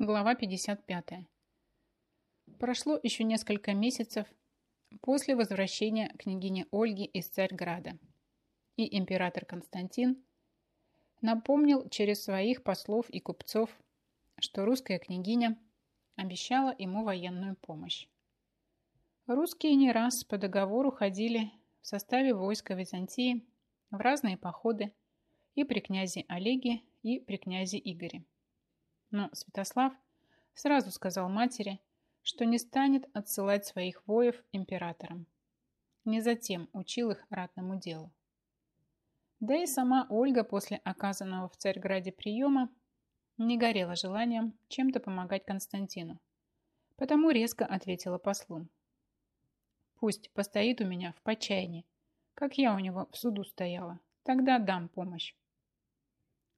Глава 55. Прошло еще несколько месяцев после возвращения княгини Ольги из Царьграда, и император Константин напомнил через своих послов и купцов, что русская княгиня обещала ему военную помощь. Русские не раз по договору ходили в составе войска Византии в разные походы и при князе Олеге, и при князе Игоре. Но Святослав сразу сказал матери, что не станет отсылать своих воев императорам. Не затем учил их ратному делу. Да и сама Ольга после оказанного в Царьграде приема не горела желанием чем-то помогать Константину, потому резко ответила послу. «Пусть постоит у меня в почаянии, как я у него в суду стояла, тогда дам помощь».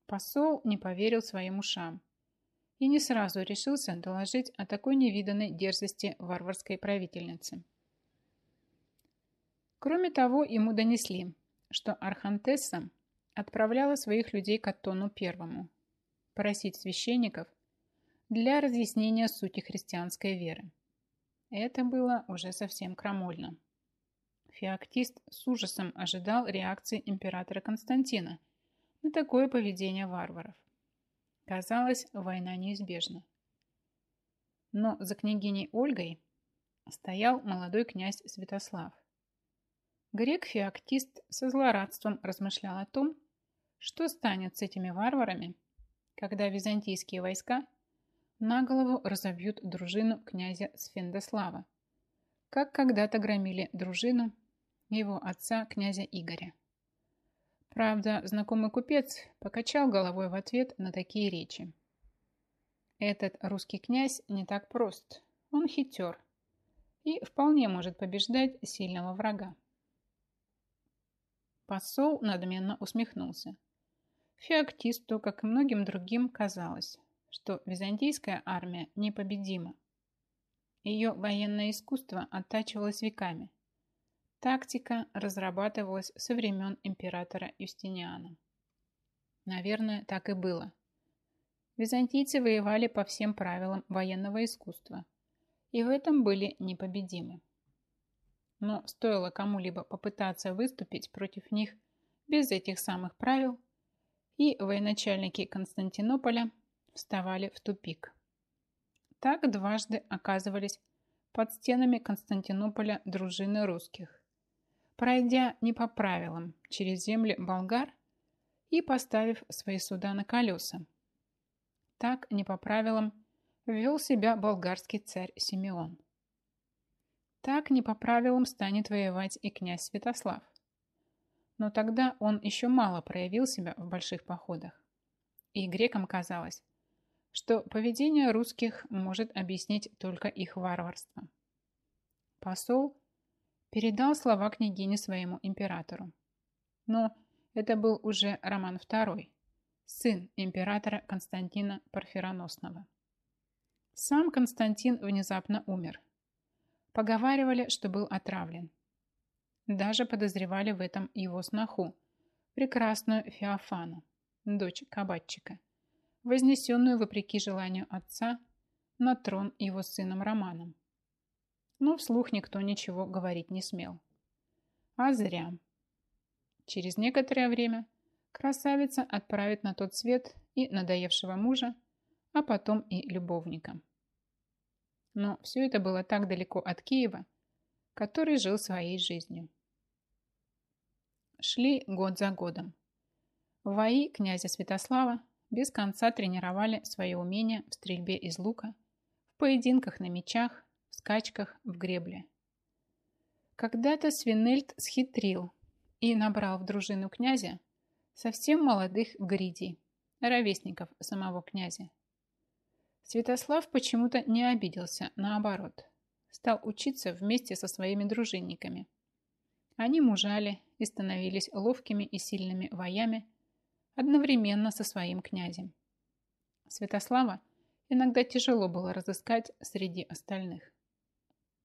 Посол не поверил своим ушам и не сразу решился доложить о такой невиданной дерзости варварской правительницы. Кроме того, ему донесли, что Архантесса отправляла своих людей к Аттону Первому просить священников для разъяснения сути христианской веры. Это было уже совсем крамольно. Феоктист с ужасом ожидал реакции императора Константина на такое поведение варваров. Казалось, война неизбежна. Но за княгиней Ольгой стоял молодой князь Святослав. Грек-феоктист со злорадством размышлял о том, что станет с этими варварами, когда византийские войска на голову разобьют дружину князя Сфендослава, как когда-то громили дружину его отца князя Игоря. Правда, знакомый купец покачал головой в ответ на такие речи. Этот русский князь не так прост, он хитер и вполне может побеждать сильного врага. Посол надменно усмехнулся. Феоктисту, как и многим другим, казалось, что византийская армия непобедима. Ее военное искусство оттачивалось веками – Тактика разрабатывалась со времен императора Юстиниана. Наверное, так и было. Византийцы воевали по всем правилам военного искусства и в этом были непобедимы. Но стоило кому-либо попытаться выступить против них без этих самых правил, и военачальники Константинополя вставали в тупик. Так дважды оказывались под стенами Константинополя дружины русских, пройдя не по правилам через земли болгар и поставив свои суда на колеса. Так не по правилам вел себя болгарский царь Симеон. Так не по правилам станет воевать и князь Святослав. Но тогда он еще мало проявил себя в больших походах. И грекам казалось, что поведение русских может объяснить только их варварство. Посол передал слова княгини своему императору. Но это был уже Роман II, сын императора Константина Парфироносного. Сам Константин внезапно умер. Поговаривали, что был отравлен. Даже подозревали в этом его сноху, прекрасную Феофану, дочь кабатчика, вознесенную вопреки желанию отца на трон его сыном Романом но вслух никто ничего говорить не смел. А зря. Через некоторое время красавица отправит на тот свет и надоевшего мужа, а потом и любовника. Но все это было так далеко от Киева, который жил своей жизнью. Шли год за годом. Вои князя Святослава без конца тренировали свое умение в стрельбе из лука, в поединках на мечах, скачках в гребле. Когда-то Свинельд схитрил и набрал в дружину князя совсем молодых гридей, ровесников самого князя. Святослав почему-то не обиделся, наоборот, стал учиться вместе со своими дружинниками. Они мужали и становились ловкими и сильными воями одновременно со своим князем. Святослава иногда тяжело было разыскать среди остальных.